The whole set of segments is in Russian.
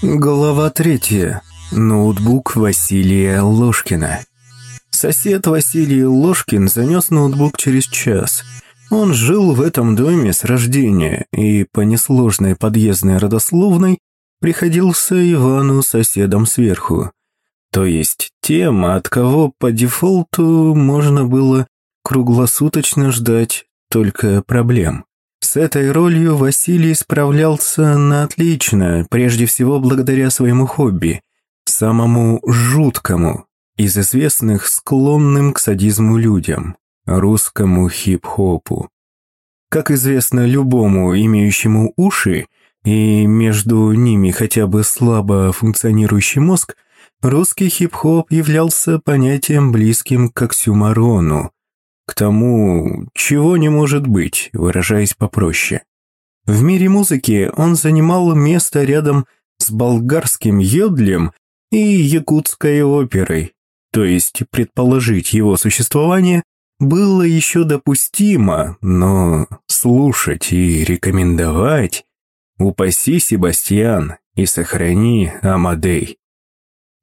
Глава третья. Ноутбук Василия Ложкина. Сосед Василий Ложкин занес ноутбук через час. Он жил в этом доме с рождения и по несложной подъездной родословной приходился Ивану соседом сверху. То есть тем, от кого по дефолту можно было круглосуточно ждать только проблем. С этой ролью Василий справлялся на отлично, прежде всего благодаря своему хобби, самому жуткому из известных склонным к садизму людям, русскому хип-хопу. Как известно любому имеющему уши и между ними хотя бы слабо функционирующий мозг, русский хип-хоп являлся понятием близким к оксюмарону, к тому, чего не может быть, выражаясь попроще. В мире музыки он занимал место рядом с болгарским йодлем и якутской оперой, то есть предположить его существование было еще допустимо, но слушать и рекомендовать «Упаси, Себастьян, и сохрани, Амадей».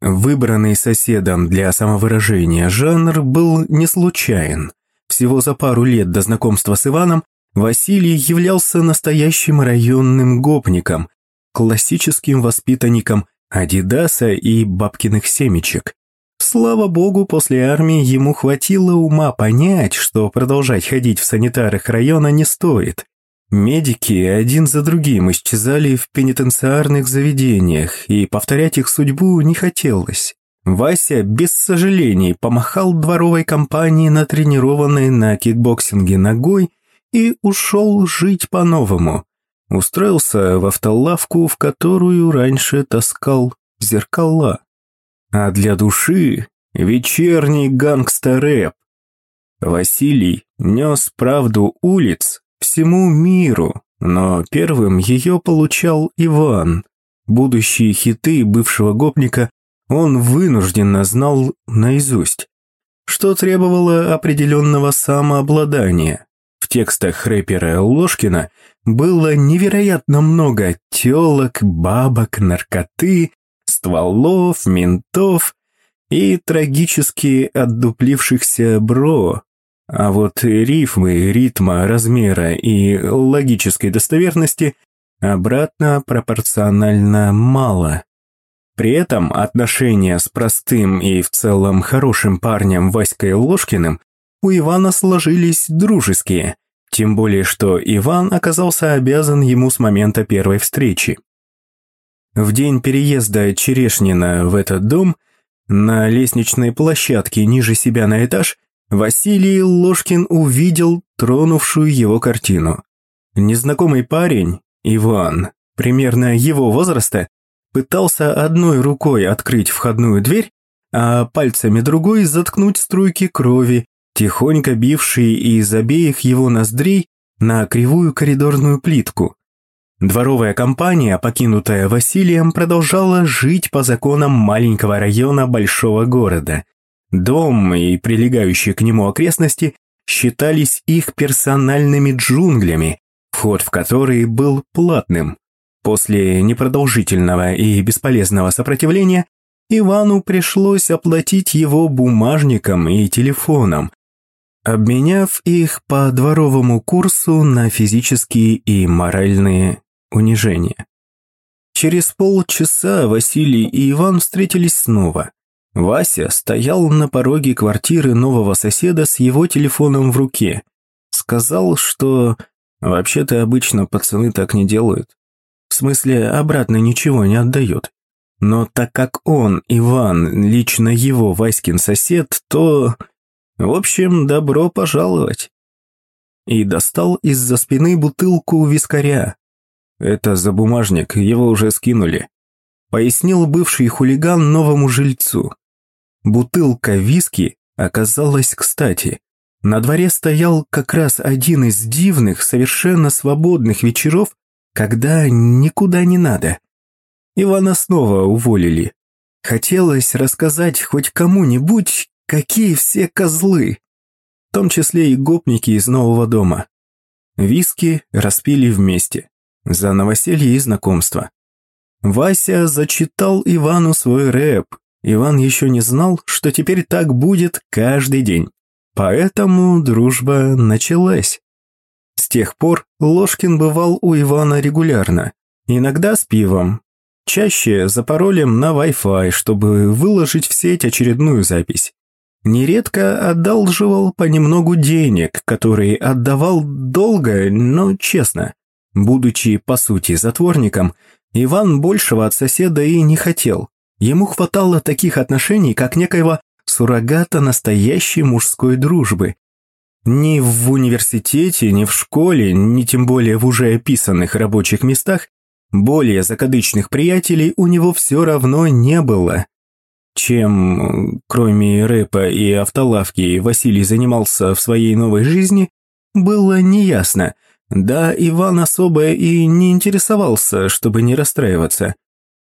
Выбранный соседом для самовыражения жанр был не случайен – всего за пару лет до знакомства с Иваном Василий являлся настоящим районным гопником, классическим воспитанником Адидаса и бабкиных семечек. Слава богу, после армии ему хватило ума понять, что продолжать ходить в санитарах района не стоит. Медики один за другим исчезали в пенитенциарных заведениях, и повторять их судьбу не хотелось. Вася без сожалений помахал дворовой компании, натренированной на кикбоксинге ногой, и ушел жить по-новому. Устроился в автолавку, в которую раньше таскал зеркала. А для души вечерний гангстер-рэп. Василий нес правду улиц всему миру, но первым ее получал Иван. Будущие хиты бывшего гопника он вынужденно знал наизусть, что требовало определенного самообладания. В текстах рэпера Ложкина было невероятно много телок, бабок, наркоты, стволов, ментов и трагически отдуплившихся бро. А вот рифмы, ритма, размера и логической достоверности обратно пропорционально мало. При этом отношения с простым и в целом хорошим парнем Васькой Ложкиным у Ивана сложились дружеские, тем более что Иван оказался обязан ему с момента первой встречи. В день переезда Черешнина в этот дом на лестничной площадке ниже себя на этаж Василий Ложкин увидел тронувшую его картину. Незнакомый парень, Иван, примерно его возраста, пытался одной рукой открыть входную дверь, а пальцами другой заткнуть струйки крови, тихонько бившие из обеих его ноздрей на кривую коридорную плитку. Дворовая компания, покинутая Василием, продолжала жить по законам маленького района большого города. Дом и прилегающие к нему окрестности считались их персональными джунглями, вход в которые был платным. После непродолжительного и бесполезного сопротивления Ивану пришлось оплатить его бумажником и телефоном, обменяв их по дворовому курсу на физические и моральные унижения. Через полчаса Василий и Иван встретились снова. Вася стоял на пороге квартиры нового соседа с его телефоном в руке. Сказал, что вообще-то обычно пацаны так не делают. В смысле, обратно ничего не отдает. Но так как он, Иван, лично его Васькин сосед, то... В общем, добро пожаловать. И достал из-за спины бутылку вискаря. Это за бумажник, его уже скинули. Пояснил бывший хулиган новому жильцу. Бутылка виски оказалась кстати. На дворе стоял как раз один из дивных, совершенно свободных вечеров, когда никуда не надо. Ивана снова уволили. Хотелось рассказать хоть кому-нибудь, какие все козлы, в том числе и гопники из нового дома. Виски распили вместе, за новоселье и знакомство. Вася зачитал Ивану свой рэп. Иван еще не знал, что теперь так будет каждый день. Поэтому дружба началась. С тех пор Ложкин бывал у Ивана регулярно. Иногда с пивом, чаще за паролем на Wi-Fi, чтобы выложить в сеть очередную запись. Нередко одалживал понемногу денег, которые отдавал долго, но честно. Будучи, по сути, затворником, Иван большего от соседа и не хотел. Ему хватало таких отношений, как некоего суррогата настоящей мужской дружбы. Ни в университете, ни в школе, ни тем более в уже описанных рабочих местах более закадычных приятелей у него все равно не было. Чем, кроме рэпа и автолавки, Василий занимался в своей новой жизни, было неясно. Да, Иван особо и не интересовался, чтобы не расстраиваться.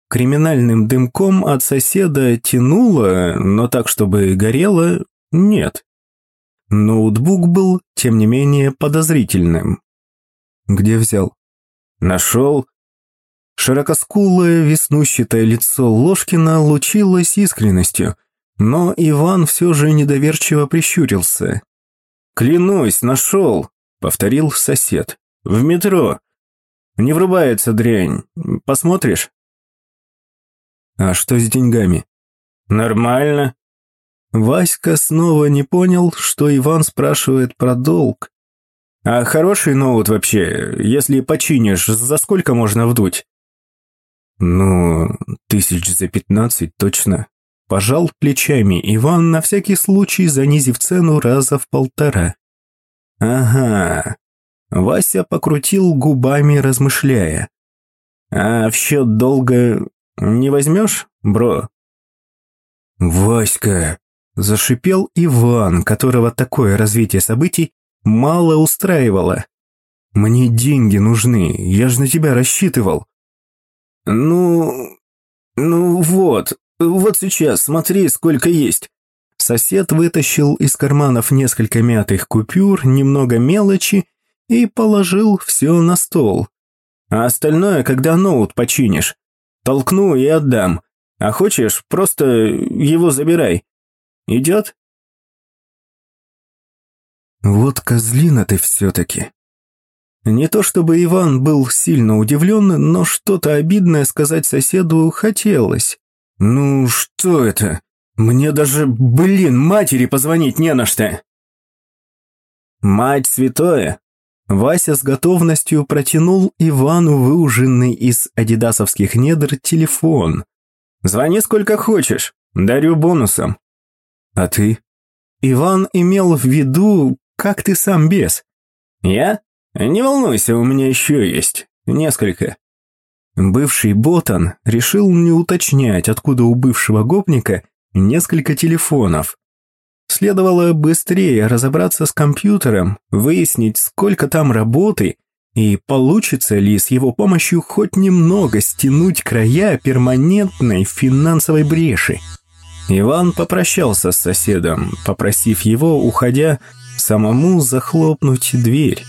Криминальным дымком от соседа тянуло, но так, чтобы горело, нет. Ноутбук был, тем не менее, подозрительным. Где взял? Нашел. Широкоскулое, веснущатое лицо Ложкина лучилось искренностью, но Иван все же недоверчиво прищурился. «Клянусь, нашел!» — повторил сосед. «В метро. Не врубается дрянь. Посмотришь?» «А что с деньгами?» «Нормально». Васька снова не понял, что Иван спрашивает про долг. «А хороший ноут вообще, если починишь, за сколько можно вдуть?» «Ну, тысяч за пятнадцать точно». Пожал плечами Иван, на всякий случай занизив цену раза в полтора. «Ага». Вася покрутил губами, размышляя. «А в счет долга не возьмешь, бро?» «Васька!» – зашипел Иван, которого такое развитие событий мало устраивало. «Мне деньги нужны, я же на тебя рассчитывал». «Ну... ну вот, вот сейчас, смотри, сколько есть». Сосед вытащил из карманов несколько мятых купюр, немного мелочи и положил все на стол. А остальное, когда ноут починишь. Толкну и отдам. А хочешь, просто его забирай. Идет? Вот козлина ты все-таки. Не то чтобы Иван был сильно удивлен, но что-то обидное сказать соседу хотелось. «Ну, что это? Мне даже, блин, матери позвонить не на что!» «Мать святое!» Вася с готовностью протянул Ивану выуженный из адидасовских недр телефон. «Звони сколько хочешь, дарю бонусом». «А ты?» Иван имел в виду, как ты сам без. «Я? Не волнуйся, у меня еще есть. Несколько». Бывший Ботан решил не уточнять, откуда у бывшего гопника несколько телефонов. Следовало быстрее разобраться с компьютером, выяснить, сколько там работы и получится ли с его помощью хоть немного стянуть края перманентной финансовой бреши. Иван попрощался с соседом, попросив его, уходя, самому захлопнуть дверь.